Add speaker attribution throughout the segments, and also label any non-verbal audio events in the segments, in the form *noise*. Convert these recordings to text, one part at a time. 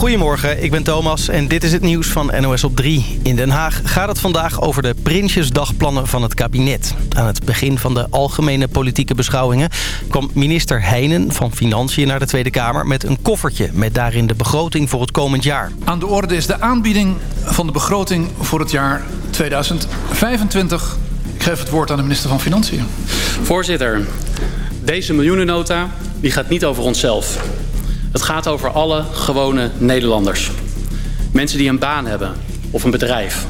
Speaker 1: Goedemorgen, ik ben Thomas en dit is het nieuws van NOS op 3. In Den Haag gaat het vandaag over de Prinsjesdagplannen van het kabinet. Aan het begin van de algemene politieke beschouwingen... kwam minister Heijnen van Financiën naar de Tweede Kamer... met een koffertje met daarin de begroting voor het komend jaar.
Speaker 2: Aan de orde is de aanbieding van de begroting voor het jaar 2025. Ik geef het woord aan de minister van Financiën.
Speaker 3: Voorzitter, deze miljoenennota die gaat niet over onszelf. Het gaat over alle gewone Nederlanders. Mensen die een baan hebben of een bedrijf.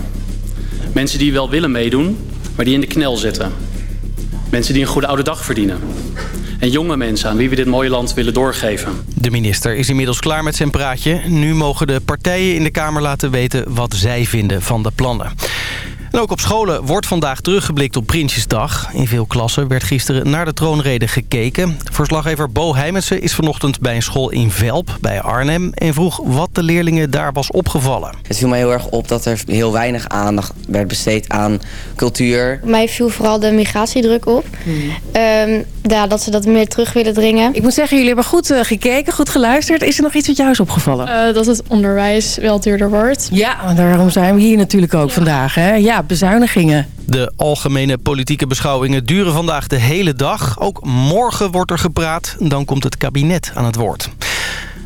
Speaker 3: Mensen die wel willen meedoen, maar die in de knel zitten. Mensen die een goede oude dag verdienen. En jonge mensen aan wie we dit mooie land willen doorgeven.
Speaker 1: De minister is inmiddels klaar met zijn praatje. Nu mogen de partijen in de Kamer laten weten wat zij vinden van de plannen. En ook op scholen wordt vandaag teruggeblikt op Prinsjesdag. In veel klassen werd gisteren naar de troonrede gekeken. Verslaggever Bo Heimensen is vanochtend bij een school in Velp, bij Arnhem... en vroeg wat de leerlingen daar was opgevallen.
Speaker 4: Het viel mij heel erg op dat er heel weinig aandacht werd besteed aan cultuur.
Speaker 5: Mij viel vooral de migratiedruk op. Ehm, ja, dat ze dat meer terug willen dringen.
Speaker 6: Ik moet zeggen, jullie hebben goed eh, gekeken, goed geluisterd. Is er nog iets wat jou is opgevallen?
Speaker 7: Eh, dat het onderwijs wel duurder wordt.
Speaker 6: Ja, daarom zijn we hier natuurlijk ook vandaag. Hè? Ja, bezuinigingen.
Speaker 1: De algemene politieke beschouwingen duren vandaag de hele dag. Ook morgen wordt er gepraat. Dan komt het kabinet aan het woord.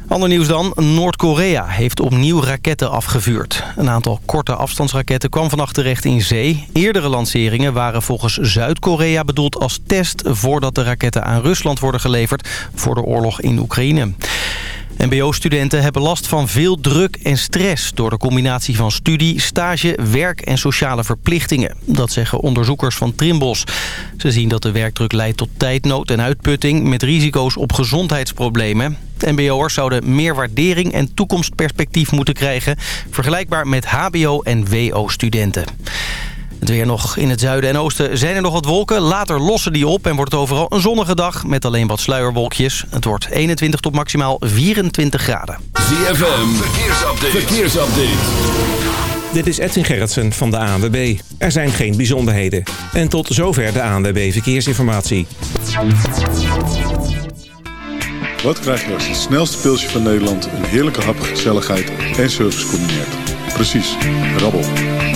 Speaker 1: Ander nieuws dan. Noord-Korea heeft opnieuw raketten afgevuurd. Een aantal korte afstandsraketten kwam vannacht terecht in zee. Eerdere lanceringen waren volgens Zuid-Korea bedoeld als test... voordat de raketten aan Rusland worden geleverd voor de oorlog in Oekraïne. MBO-studenten hebben last van veel druk en stress... door de combinatie van studie, stage, werk en sociale verplichtingen. Dat zeggen onderzoekers van Trimbos. Ze zien dat de werkdruk leidt tot tijdnood en uitputting... met risico's op gezondheidsproblemen. MBO'ers zouden meer waardering en toekomstperspectief moeten krijgen... vergelijkbaar met hbo- en wo-studenten. Het weer nog in het zuiden en oosten zijn er nog wat wolken. Later lossen die op en wordt het overal een zonnige dag met alleen wat sluierwolkjes. Het wordt 21 tot maximaal 24 graden.
Speaker 8: ZFM, verkeersupdate. verkeersupdate.
Speaker 9: Dit is Edwin Gerritsen van de ANWB. Er zijn geen bijzonderheden. En tot zover de ANWB Verkeersinformatie.
Speaker 10: Wat krijg je als het snelste pilsje van Nederland... een heerlijke hap, gezelligheid en service combineert? Precies, rabbel.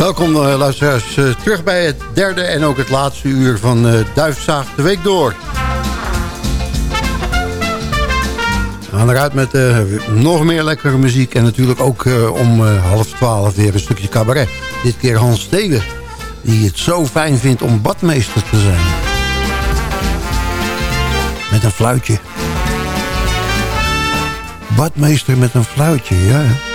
Speaker 11: Welkom uh, luisteraars uh, terug bij het derde en ook het laatste uur van uh, Duifzaag de Week Door. We gaan eruit met nog meer lekkere muziek en natuurlijk ook om half twaalf weer een stukje cabaret. Dit keer Hans Steven, die het zo fijn vindt om badmeester te zijn. Met een fluitje. Badmeester met een fluitje, ja.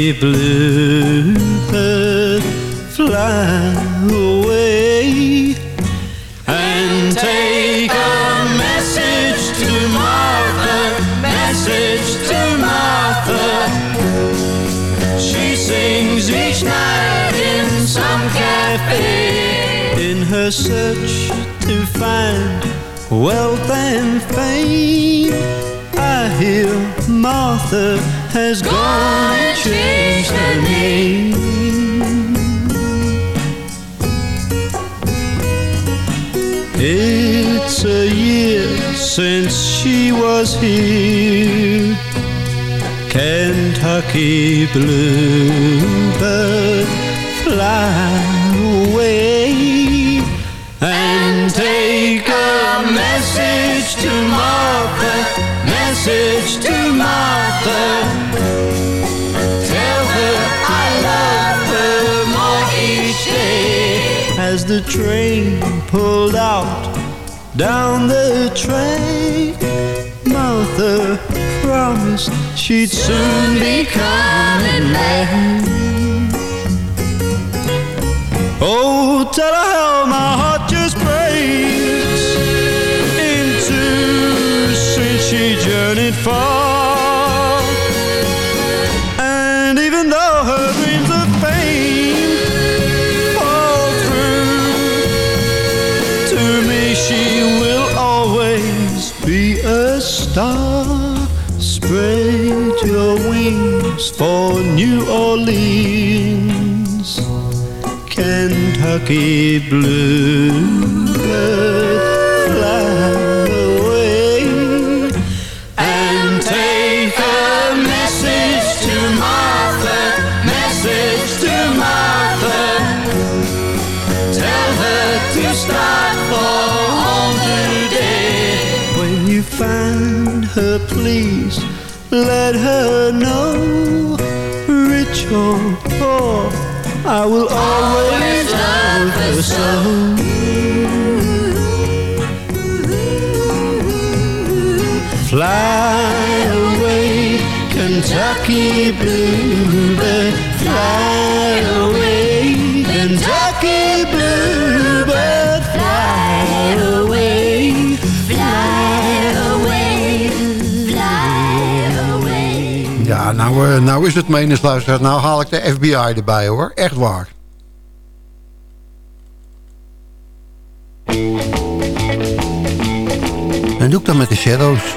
Speaker 12: Bluebird, fly away and take a message to Martha, message to Martha. She sings each night in some cafe in her search to find wealth and fame. I hear Martha has gone and changed her name. It's a year since she was here. Kentucky bluebird, fly away and take a message to Martha, message to Martha. As the train pulled out down the track. Martha promised she'd soon be coming back. Oh, tell her for New Orleans. Kentucky away and take a message to Martha, message to Martha. Tell her to start for home today. When you find her, please let her I will always love her so. Fly away, Kentucky bluebird.
Speaker 11: Nou, nou is het meningsluisteraar. Nou haal ik de FBI erbij hoor. Echt waar. En doe ik dan met de Shadows.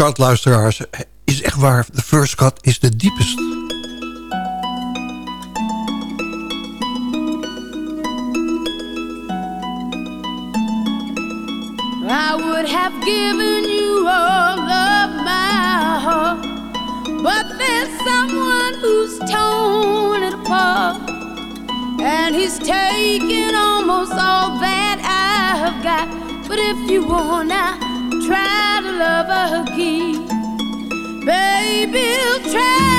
Speaker 11: Cut, luisteraars, is echt waar. De first cut is de diepst.
Speaker 13: I would have given you all of my heart But there's someone who's torn it apart And he's taken almost all that I have got But if you wanna lucky. Baby,
Speaker 14: try.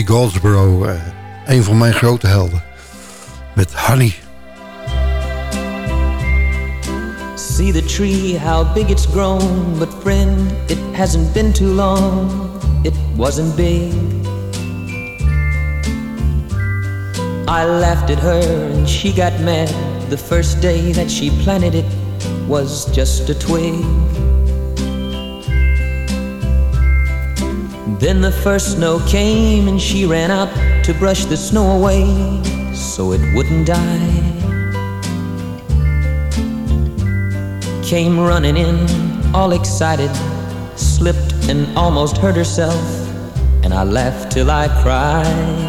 Speaker 11: Bobby Goldsboro, eh, een van mijn grote helden. Met Honey.
Speaker 15: See the tree, how big it's grown. But friend, it hasn't been too long. It wasn't big. I laughed at her and she got mad. The first day that she planted it was just a twig. Then the first snow came and she ran out to brush the snow away so it wouldn't die. Came running in, all excited, slipped and almost hurt herself, and I laughed till I cried.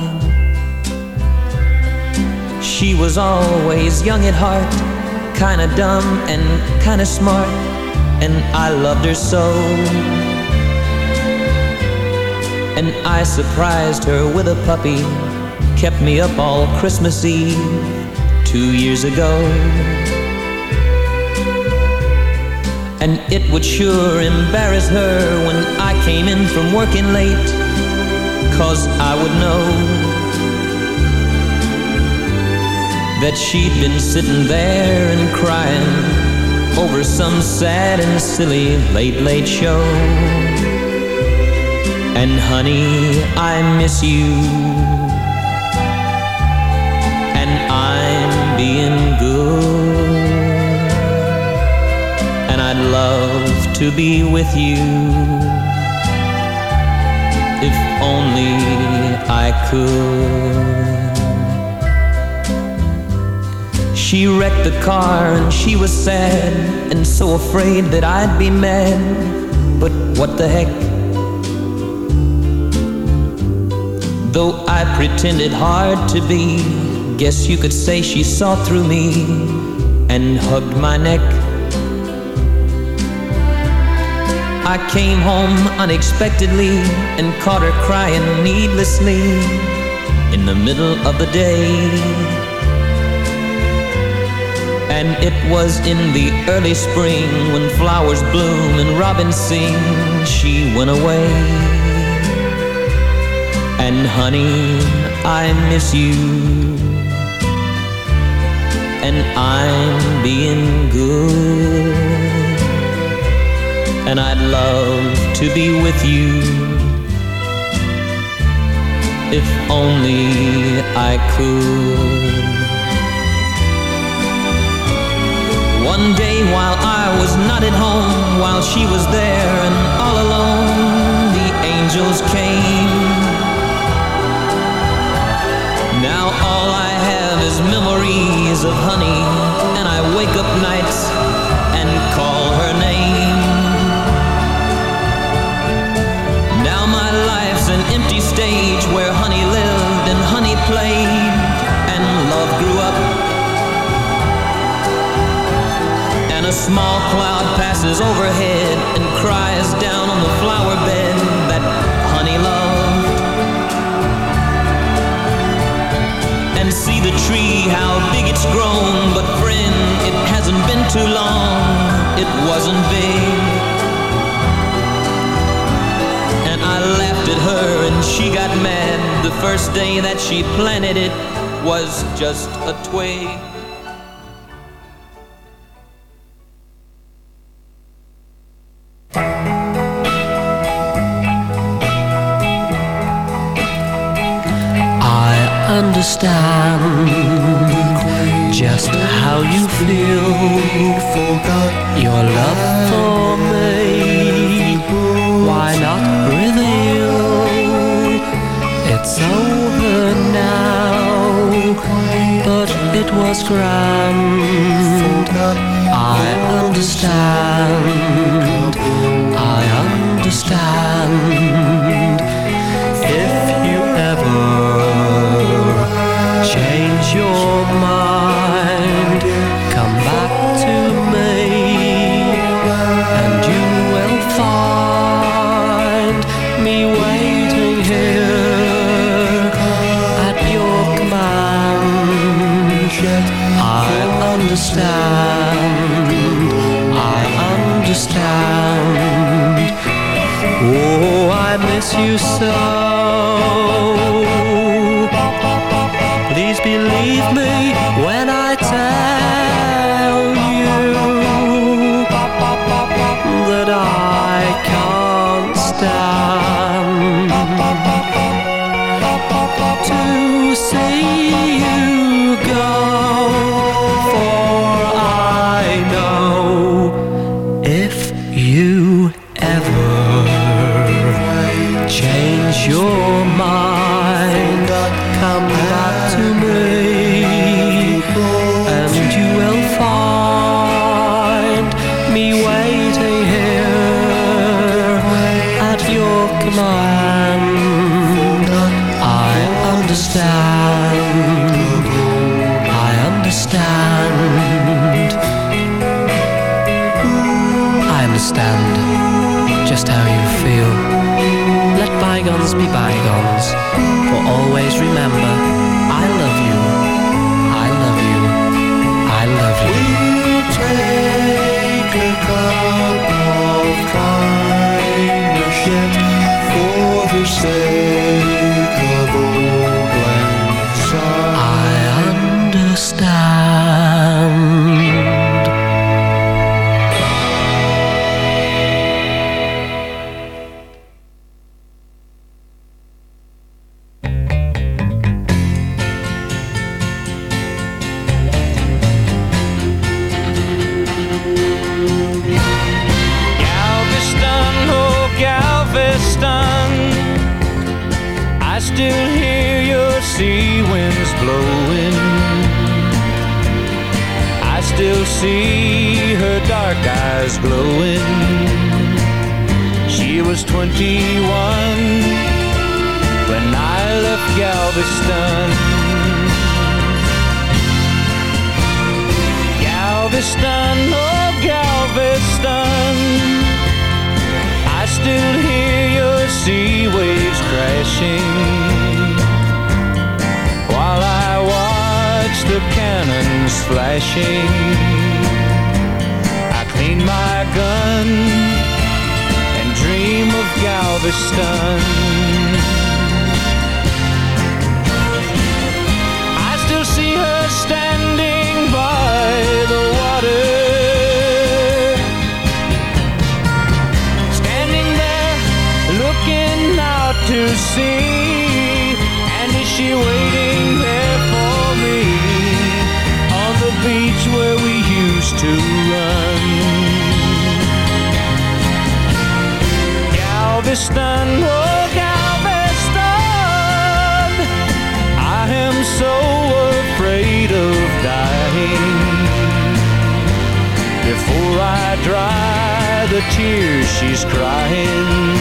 Speaker 15: She was always young at heart, kinda dumb and kinda smart, and I loved her so. And I surprised her with a puppy, kept me up all Christmas Eve two years ago. And it would sure embarrass her when I came in from working late, cause I would know that she'd been sitting there and crying over some sad and silly late, late show. And honey, I miss you. And I'm being good. And I'd love to be with you. If only I could. She wrecked the car and she was sad and so afraid that I'd be mad. But what the heck? Though I pretended hard to be, guess you could say she saw through me and hugged my neck. I came home unexpectedly and caught her crying needlessly in the middle of the day. And it was in the early spring when flowers bloom and robins sing, she went away. And honey, I miss you. And I'm being good. And I'd love to be with you. If only I could. One day while I was not at home, while she was there and all alone, the angels came. Is memories of honey, and I wake up nights and call her name. Now my life's an empty stage where honey lived and honey played, and love grew up. And a small cloud passes overhead and cries down on the flower bed tree, how big it's grown. But friend, it hasn't been too long, it wasn't big. And I laughed at her and she got mad. The first day that she planted it was just a twig.
Speaker 16: I understand Your love for me. Why not reveal? It's over now, but it was grand. I understand. I understand. If you ever change your mind, understand, I understand. Oh, I miss you so. Please believe me.
Speaker 12: say. tears she's crying.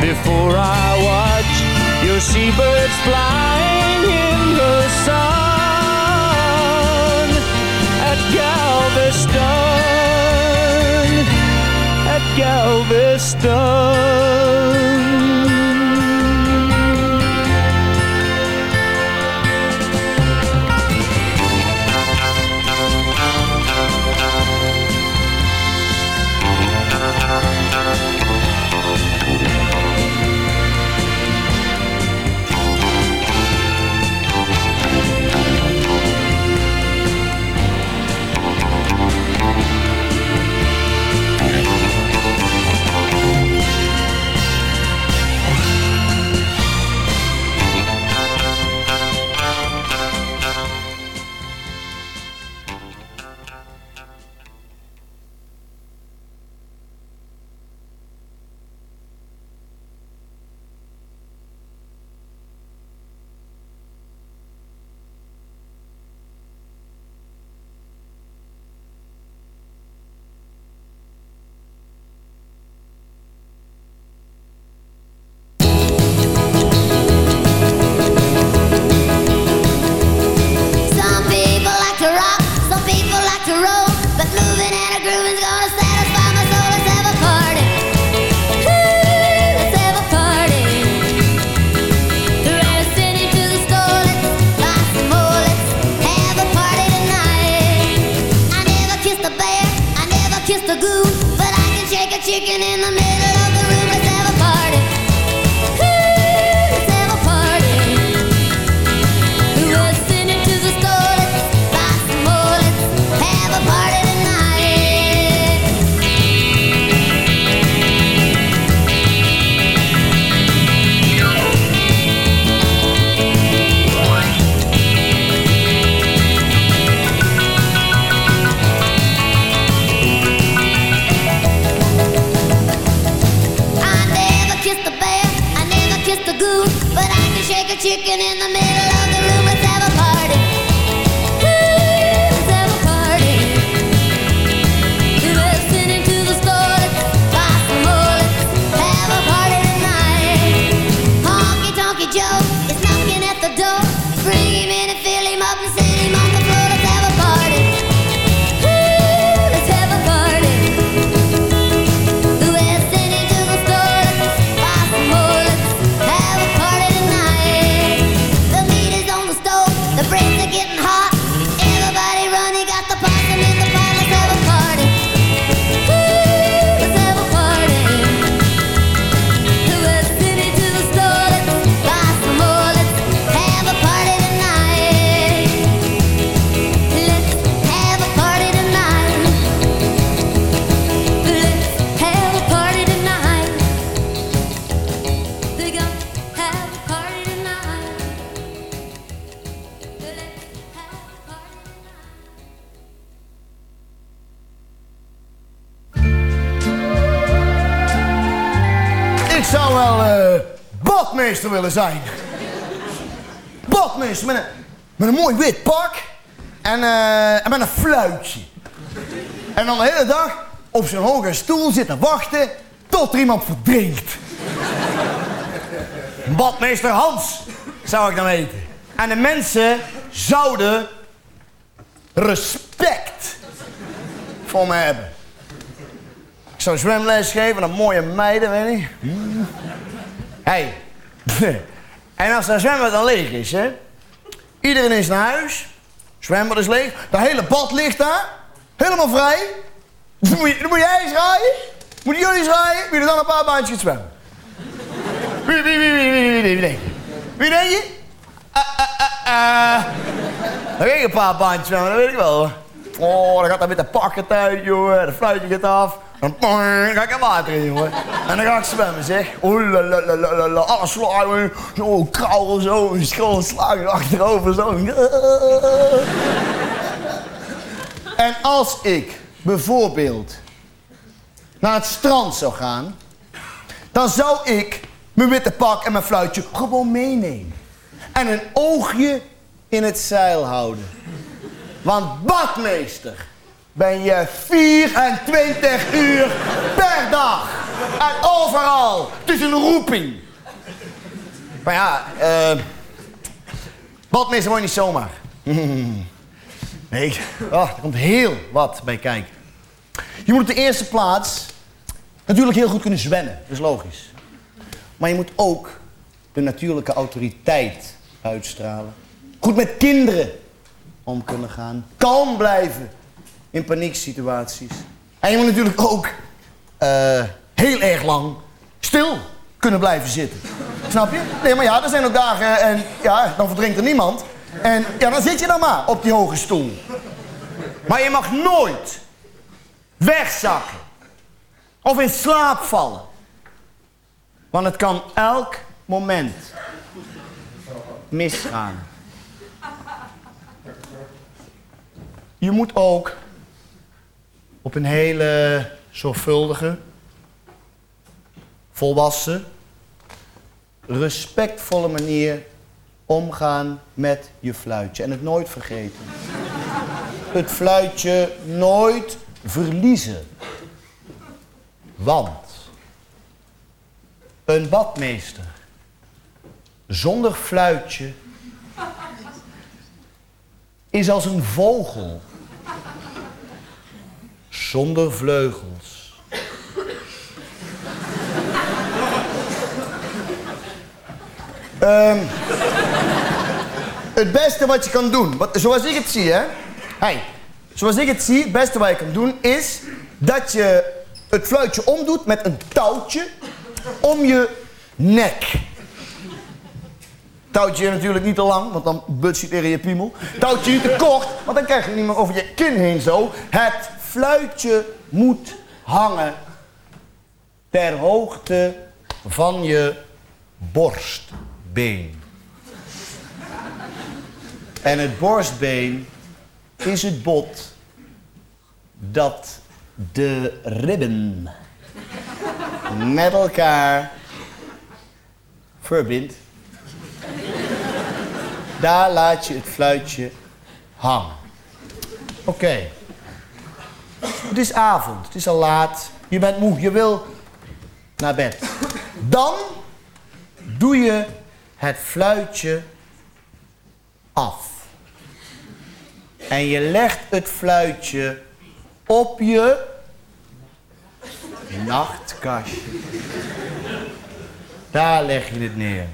Speaker 12: Before I watch your seabirds flying in the sun at Galveston, at Galveston.
Speaker 17: middle chicken
Speaker 18: badmeester willen zijn. Badmeester met een, met een mooi wit pak en, eh, en met een fluitje. En dan de hele dag op zo'n hoge stoel zitten wachten tot er iemand verdrinkt. Badmeester Hans zou ik dan weten. En de mensen zouden respect voor me hebben. Ik zou zwemles geven aan mooie meiden, weet je. Hé. Hey. En als dat zwembad dan leeg is, hè. Iedereen is naar huis. Zwembad is leeg. Dat hele bad ligt daar. Helemaal vrij. Dan moet, moet jij eens rijden. Moeten jullie eens rijden. Wie er dan een paar baantjes zwemmen. Wie, wie, wie, wie, wie, wie, wie, wie? Wie denk je? Ah, ah, ah, ah. Dan ik een paar baantjes zwemmen, dat weet ik wel. Oh, dan gaat dat met de pakken uit, jongen. De fluitje gaat af. Dan ga ik er water in, jongen. En dan ga ik zwemmen, zeg. Oeh, la, la, la, la, la, la. Alles slagen, zo krauwen, zo. Een school achterover, zo. *laughs* En als ik bijvoorbeeld naar het strand zou gaan, dan zou ik mijn witte pak en mijn fluitje gewoon meenemen. En een oogje in het zeil houden. Want badmeester ben je 24 uur per dag. En overal. Het is een roeping. Maar ja, eh... badmeester word je niet zomaar. *laughs* Nee, oh, er komt heel wat bij kijken. Je moet op de eerste plaats natuurlijk heel goed kunnen zwemmen. Dat is logisch. Maar je moet ook de natuurlijke autoriteit uitstralen. Goed met kinderen om kunnen gaan. Kalm blijven in panieksituaties. En je moet natuurlijk ook eh, heel erg lang stil kunnen blijven zitten. Snap je? Nee, maar ja, er zijn ook dagen en ja, dan verdrinkt er niemand. En ja, dan zit je dan maar op die hoge stoel. Maar je mag nooit wegzakken. Of in slaap vallen. Want het kan elk moment misgaan. Je moet ook op een hele zorgvuldige, volwassen, respectvolle manier omgaan met je fluitje. En het nooit vergeten. Het fluitje nooit verliezen. Want een badmeester zonder fluitje is als een vogel zonder vleugels. Ehm, het beste wat je kan doen, wat, zoals ik het zie, hè. Hey, zoals ik het zie, het beste wat je kan doen is dat je het fluitje omdoet met een touwtje om je nek. Touwtje natuurlijk niet te lang, want dan buts je tegen je piemel. Touwtje niet te kort, want dan krijg je niet meer over je kin heen zo. Het fluitje moet hangen ter hoogte van je borstbeen. En het borstbeen is het bot dat de ribben met elkaar verbindt. Daar laat je het fluitje hangen. Oké. Het is avond, het is al laat. Je bent moe, je wil naar bed. Dan doe je het fluitje af. En je legt het fluitje op je nachtkastje. Daar leg je het neer.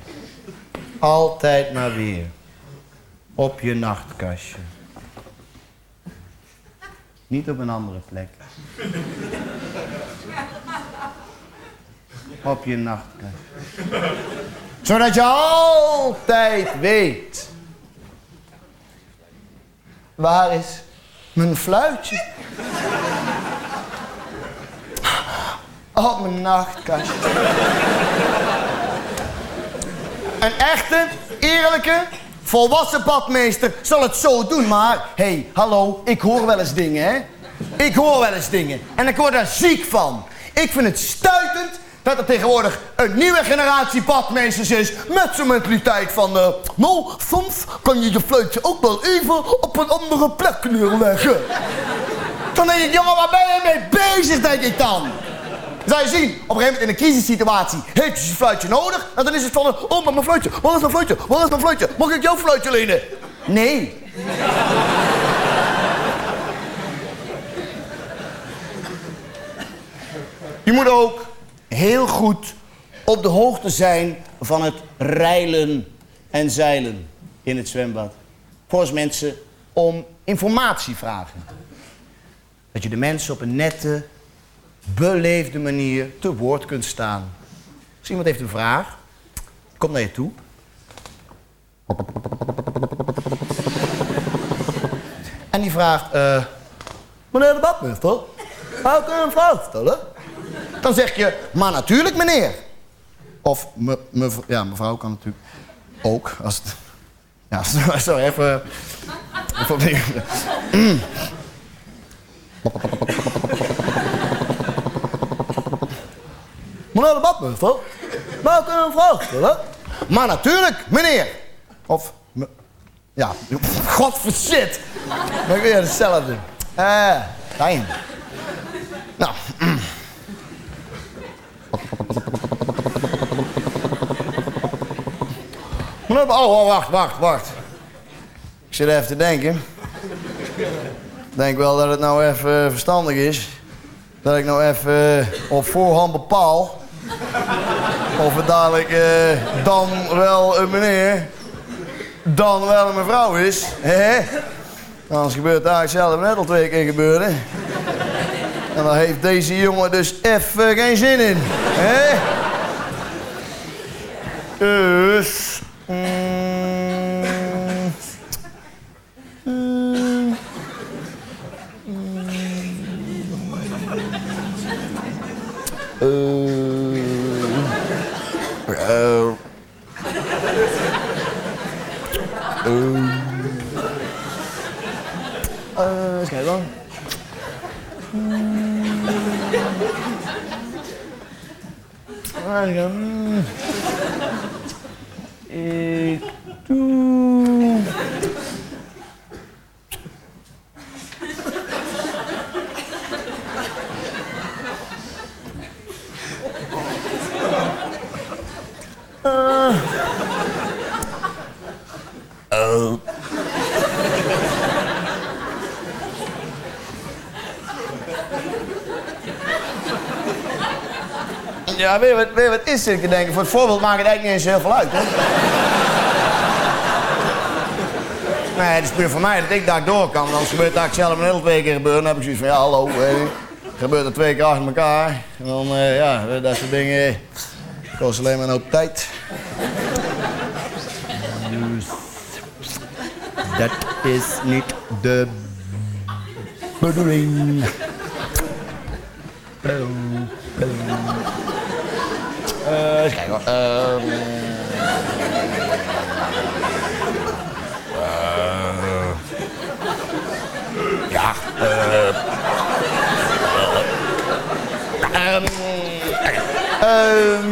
Speaker 18: Altijd maar weer. Op je nachtkastje. Niet op een andere plek. *laughs* Op je nachtkastje. Zodat je altijd weet. Waar is mijn fluitje? Op mijn nachtkastje. Een echte, eerlijke, volwassen badmeester zal het zo doen. Maar, hé, hey, hallo, ik hoor wel eens dingen, hè? Ik hoor wel eens dingen. En ik word daar ziek van. Ik vind het stuitend dat er tegenwoordig een nieuwe generatie badmeesters is... met zo'n mentaliteit van... eh, nou, soms kan je je fluitje ook wel even op een andere plek neerleggen. Dan denk ik, jongen, waar ben je mee bezig, denk ik dan? Zou je zien, op een gegeven moment in een crisissituatie heeft je je fluitje nodig. En dan is het van, oh, maar mijn fluitje, waar is mijn fluitje, waar is mijn fluitje? Mag ik jouw fluitje lenen? Nee. Je moet ook heel goed op de hoogte zijn van het reilen en zeilen in het zwembad. Volgens mensen om informatie vragen. Dat je de mensen op een nette, beleefde manier te woord kunt staan. Als iemand heeft een vraag, komt naar je toe. En die vraagt, eh, meneer de badmeester, zou ik een vraag stellen? Dan zeg je, maar natuurlijk meneer. Of, me, me, ja, mevrouw kan natuurlijk ook. Als het, ja, sorry, even... *laughs* even *clears throat* Meneer de badmeester, mag ik een vraag stellen? Maar natuurlijk, meneer. Of, me, ja, godverzit. Ik weer hetzelfde. Eh, fijn. Nou. Meneer, oh, oh, wacht, wacht, wacht. Ik zit even te denken. Ik denk wel dat het nou even verstandig is. Dat ik nou even op voorhand bepaal. Of het dadelijk eh, dan wel een meneer, dan wel een mevrouw is. Hè? Anders gebeurt eigenlijk zelf net al twee keer gebeuren. En dan heeft deze jongen dus even geen zin in. Hè? Dus... mm, mm, mm, eh, eh, eh, eens kijken dan. Ah, ik ga- mm. Ik doe... Ja, weet wat, het is? Ik denk, voor het voorbeeld maakt het eigenlijk niet eens heel veel uit, hè? Nee, het is puur voor mij dat ik daar door kan. want Anders gebeurt dat zelf een hele twee keer gebeuren. Dan heb ik zoiets van, ja, hallo, je. Gebeurt er twee keer achter elkaar. En dan, eh, ja, dat soort dingen kost alleen maar een hoop tijd. Dus, dat is niet de bedoeling. go.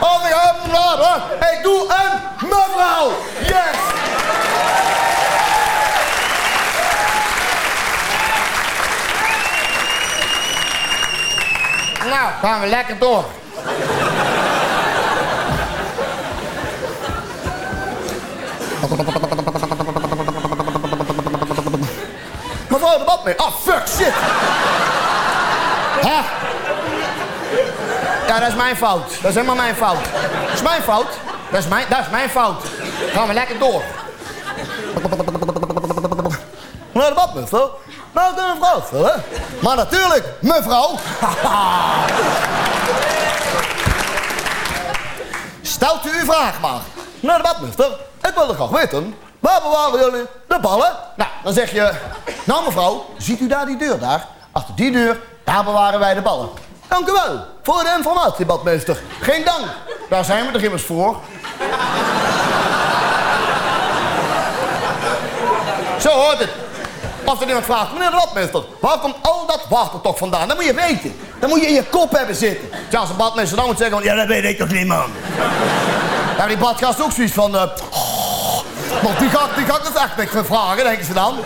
Speaker 18: Oh, ik, um, la, la, ik doe een mevrouw. Yes. Nou, gaan we lekker door. Mevrouw de badmeester. Ah, fuck, shit. Hè? Ja, dat is mijn fout. Dat is helemaal mijn fout. Dat is mijn fout. Dat is mijn, dat is mijn fout. Gaan we lekker door. Mevrouw de badmeester. Nou, de mevrouw vullen. Maar natuurlijk, mevrouw. Stelt u uw vraag maar. Meneer de badmeester, ik wilde graag weten, waar bewaren jullie de ballen? Nou, dan zeg je, nou mevrouw, ziet u daar die deur daar? Achter die deur, daar bewaren wij de ballen. Dank u wel voor de informatie, badmeester. Geen dank, daar zijn we toch immers voor. Zo hoort het. Als er iemand vraagt, meneer de badmeester, waar komt al dat water toch vandaan? Dat moet je weten. Dat moet je in je kop hebben zitten. Ja, als een badmeester dan moet zeggen, ja, dat weet ik toch niet, man. Ja, die badgast ook zoiets van, eh, want die gaat, die gaat dus echt meer vragen, denken ze dan.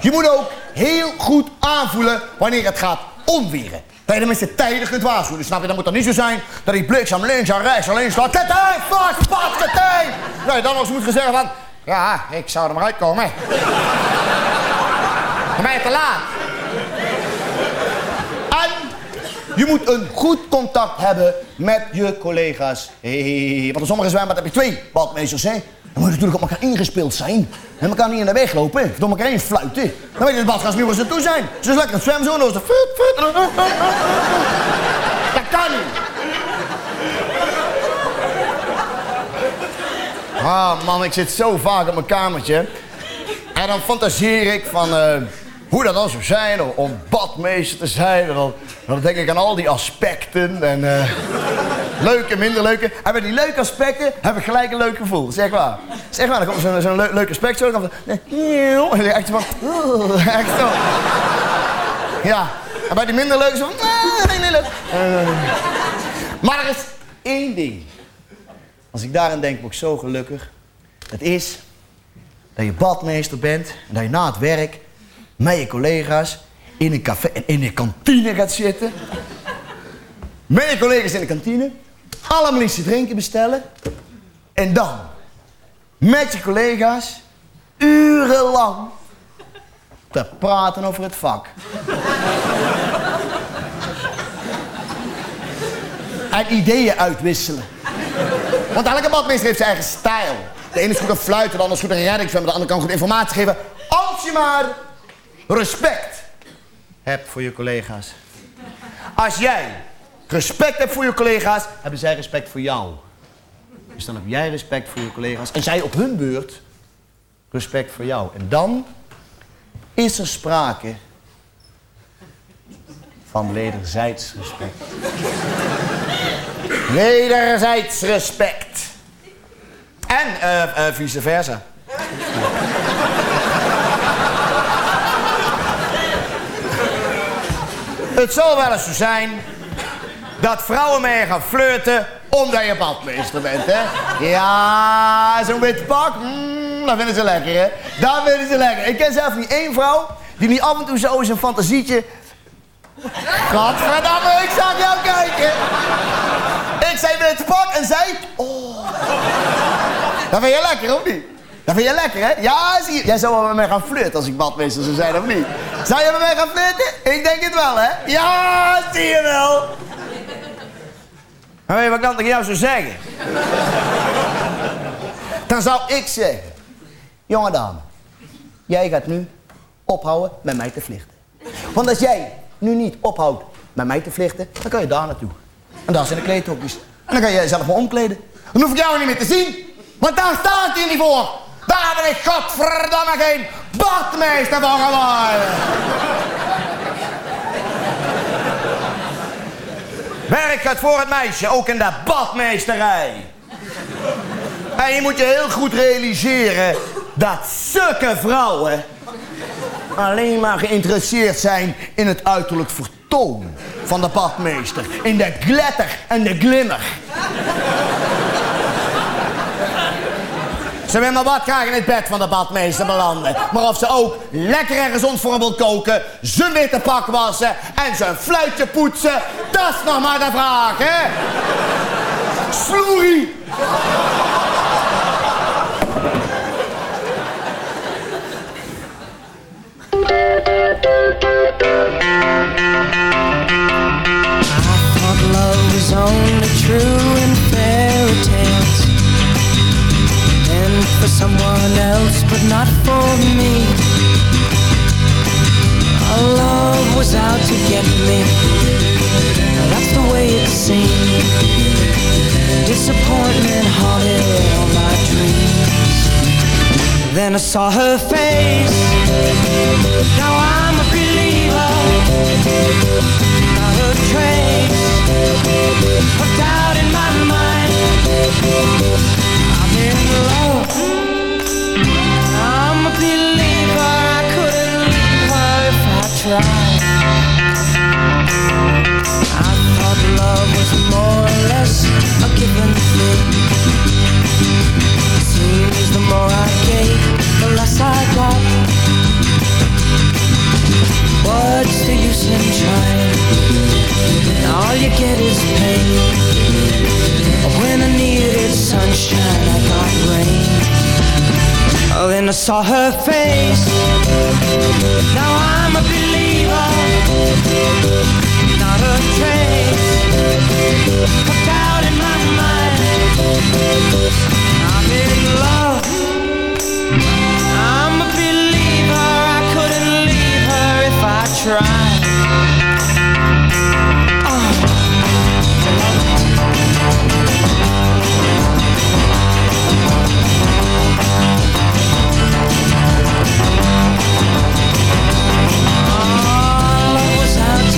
Speaker 18: Je moet ook heel goed aanvoelen wanneer het gaat onweren. Dat je de tijdig kunt waarschuwen. Snap je? Dan moet het niet zo zijn dat die bliksem links en rechts alleen slaat. Ketijn, vast, vast, ketijn! Nee, dan je moet zeggen van... Ja, ik zou er maar uitkomen. *laughs* Je te laat. En je moet een goed contact hebben met je collega's. Hey, want in sommige zwembaden heb je twee badmeesters, hè? Dan moet je natuurlijk op elkaar ingespeeld zijn. En elkaar niet in de weg lopen. Door elkaar heen fluiten. Dan weet je de badgast nu waar ze toe zijn. Ze is lekker het zwemzone. Dan. Dat kan. Ah man, ik zit zo vaak op mijn kamertje. En dan fantaseer ik van eh, hoe dat dan zou zijn om, badmeester te zijn. En dan, dan denk ik aan al die aspecten. En eh, leuke, minder leuke. En bij die leuke aspecten heb ik gelijk een leuk gevoel. Zeg waar. Zeg waar, dan komt zo'n zo'n leuk, aspect zo. Dan het, en denk ik echt zo van... *laughs* zo. Ja. En bij die minder leuke zo ah, nee, maar er is één ding. Als ik daaraan denk, word ik zo gelukkig. Dat is dat je badmeester bent en dat je na het werk met je collega's in een café en in een kantine gaat zitten. Met je collega's in de kantine. Allemaal iets te drinken bestellen. En dan met je collega's urenlang te praten over het vak. En ideeën uitwisselen. Want elke badmeester heeft zijn eigen stijl. De ene is goed aan fluiten, de ander is goed aan reddingszwemmen, de ander kan goed informatie geven. Als je maar respect hebt voor je collega's. Als jij respect hebt voor je collega's, hebben zij respect voor jou. Dus dan heb jij respect voor je collega's en zij op hun beurt respect voor jou. En dan is er sprake van wederzijds respect. Wederzijds respect. En eh, eh, vice versa. Het zal wel eens zo zijn dat vrouwen met je gaan flirten omdat je badmeester bent, hè? Ja, zo'n wit pak, mm, dat vinden ze lekker, hè? Dat vinden ze lekker. Ik ken zelf niet één vrouw die niet af en toe zo eens een fantasietje... Gadverdamme, ik zag jou kijken. Ik zei wit pak en zij... Oh. Dat vind je lekker, of niet? Dat vind je lekker, hè? Ja, zie je. Jij zou wel met mij gaan flirten als ik badmeester zou zijn, of niet? Zou je met mij gaan flirten? Ik denk het wel, hè? Ja, zie je wel. En weet je wat ik jou zou zeggen? dan zou ik zeggen... Jonge dame, jij gaat nu ophouden met mij te vlichten. Want als jij nu niet ophoudt met mij te vlichten, dan kan je daar naartoe. En daar zijn de kleedhokjes. En dan kan je jezelf maar omkleden. Dan hoef ik jou niet meer te zien. Want daar staat hij niet voor. Daar ben ik godverdamme geen badmeester van geworden. Werk het voor het meisje, ook in de badmeesterij. En je moet je heel goed realiseren dat zulke vrouwen alleen maar geïnteresseerd zijn in het uiterlijk vertoon van de badmeester. In de glitter en de glimmer. Ze willen maar wat graag in het bed van de badmeester belanden. Maar of ze ook lekker en gezond voor koken, zijn witte pak wassen en zijn fluitje poetsen, dat is nog maar de vraag, hè? Sloerie!
Speaker 19: For someone else but not for me. Our love was out to get me. That's the way it seemed Disappointment haunted all my dreams. Then I saw her face. Now I'm a believer. Not a trace of doubt in my mind. I'm in love. Tried. I thought love was more or less a given thing. Seems the more I gave, the less I got. What's the use in trying? All you get is pain. When I needed sunshine, I got rain. Oh, then I saw her face. Now I'm a believer. Not a trace of doubt in my mind. I'm in love. I'm a believer. I couldn't leave her if I tried.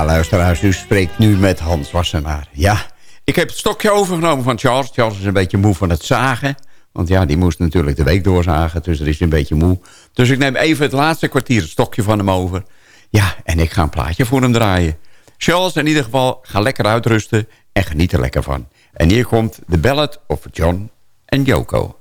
Speaker 20: Ja, luisteraars, u spreekt nu met Hans Wassenaar. Ja, ik heb het stokje overgenomen van Charles. Charles is een beetje moe van het zagen. Want ja, die moest natuurlijk de week doorzagen, dus er is een beetje moe. Dus ik neem even het laatste kwartier het stokje van hem over. Ja, en ik ga een plaatje voor hem draaien. Charles, in ieder geval, ga lekker uitrusten en geniet er lekker van. En hier komt The Ballad of John en Yoko.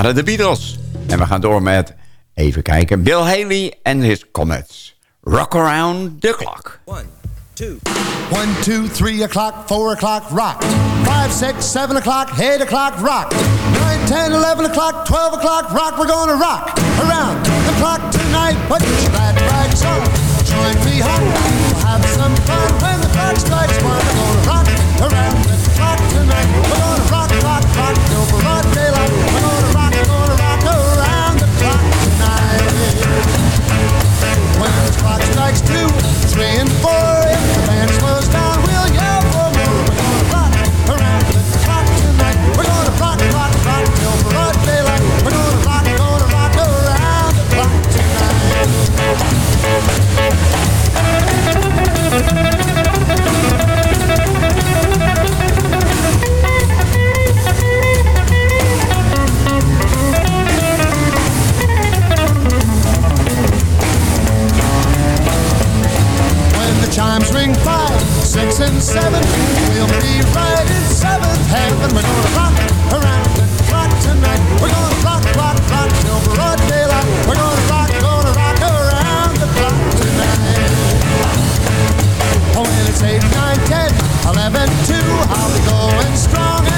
Speaker 20: waren de Beatles. En we gaan door met, even kijken, Bill Haley en his Comets. Rock around the clock.
Speaker 21: One, two. One, two, three o'clock, four o'clock, rock. Five, six, seven o'clock, eight o'clock, rock. Nine, ten, eleven o'clock, twelve o'clock, rock. We're gonna rock around the clock tonight. Put your bad rags on. Join me. We'll have some fun when the clock strikes one. We're gonna rock around the clock tonight. We're gonna rock, rock, rock, rock. three and four. for six and seven. We'll be right in seventh heaven. We're gonna rock around the clock tonight. We're gonna rock, rock, rock till broad daylight. We're gonna rock, gonna rock around the clock tonight. Oh, and it's eight, nine, ten, eleven, two. I'll be going strong.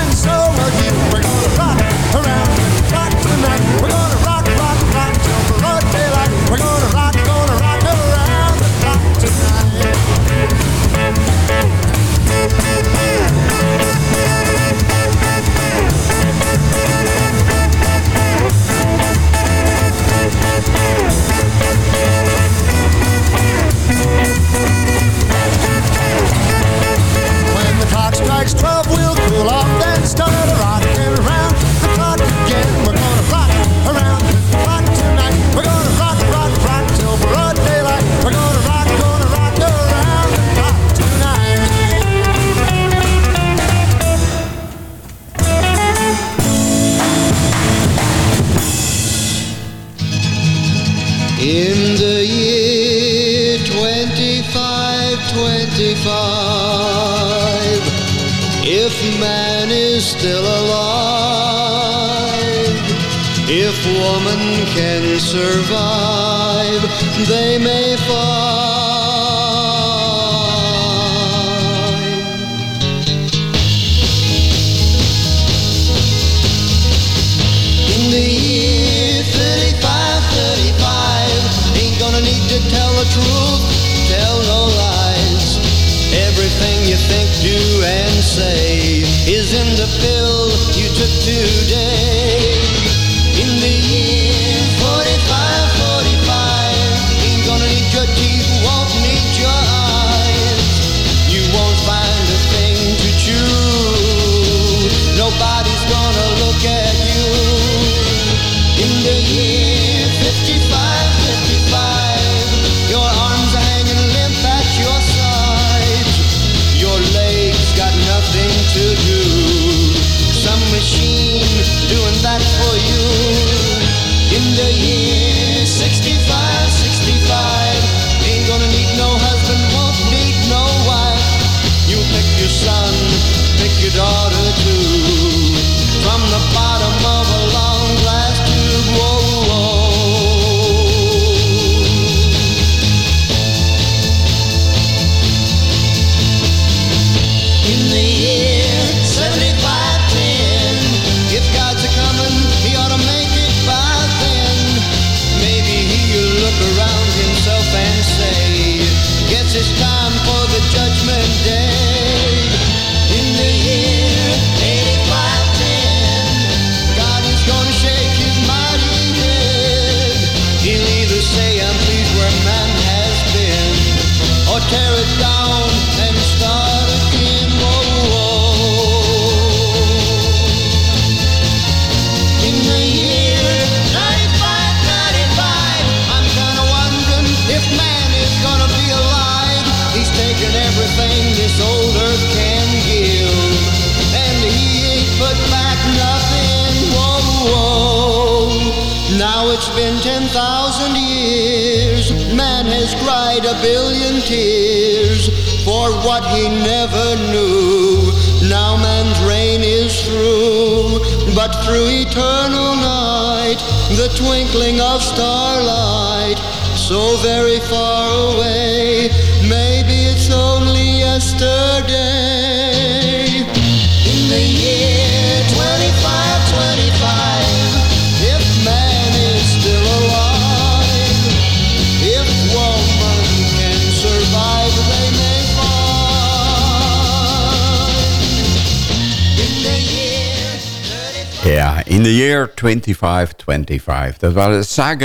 Speaker 19: In the year 2525.
Speaker 12: Dat waren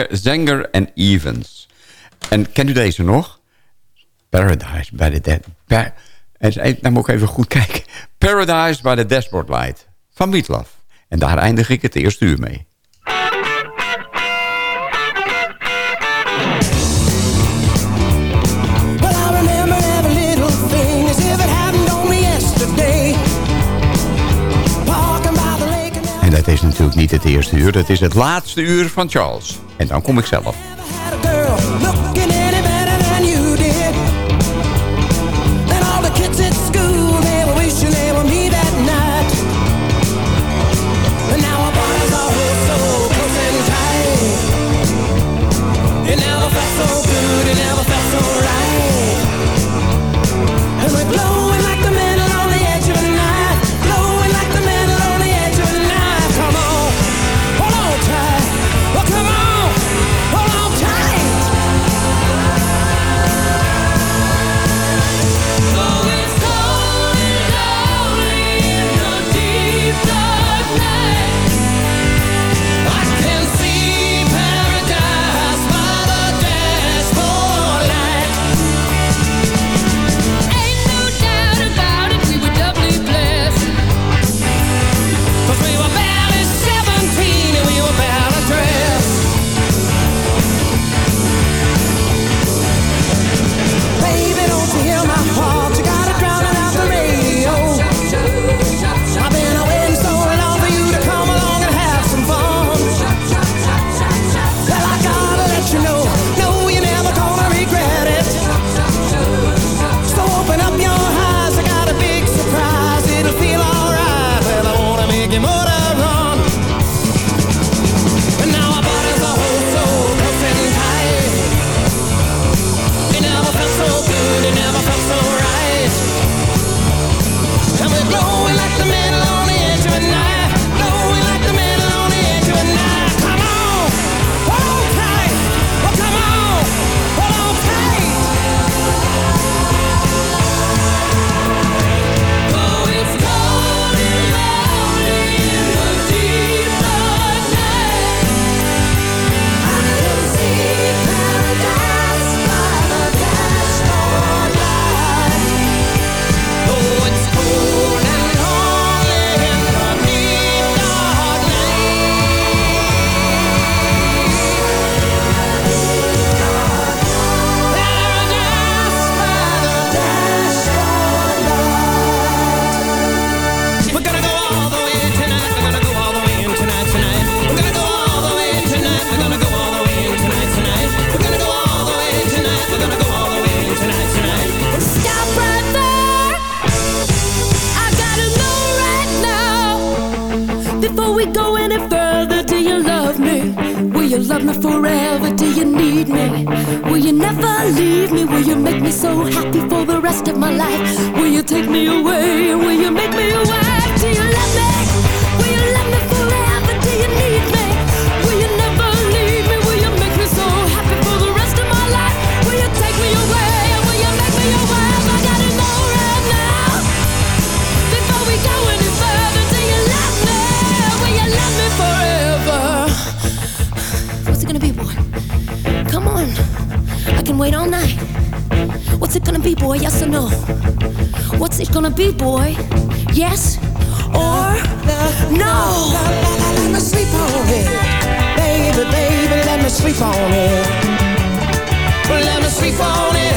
Speaker 12: Zenger en Evans. En kent u deze nog? Paradise by the Dead. Dan moet ik even goed *laughs* kijken. Paradise by the Dashboard Light. Van Wietlaf. En daar eindig ik het eerste uur mee. En dat is natuurlijk niet het eerste uur, dat is het laatste uur van Charles. En dan kom ik zelf.
Speaker 19: wanna be, boy? Yes or no? Let me sleep on it, baby, baby. Let me sleep on it. Let me sleep on it.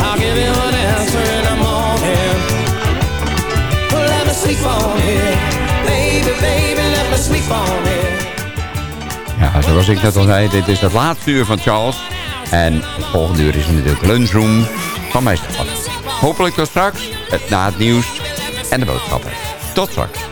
Speaker 19: I'll give you an answer in the morning. Let me sleep on it, baby, baby. Let me sleep on it.
Speaker 12: Ja, zoals ik net al zei, dit is het laatste uur van Charles. En het volgende uur is natuurlijk lunchroom van Meesterpad. Hopelijk tot straks het na het nieuws en de boodschappen. Tot straks.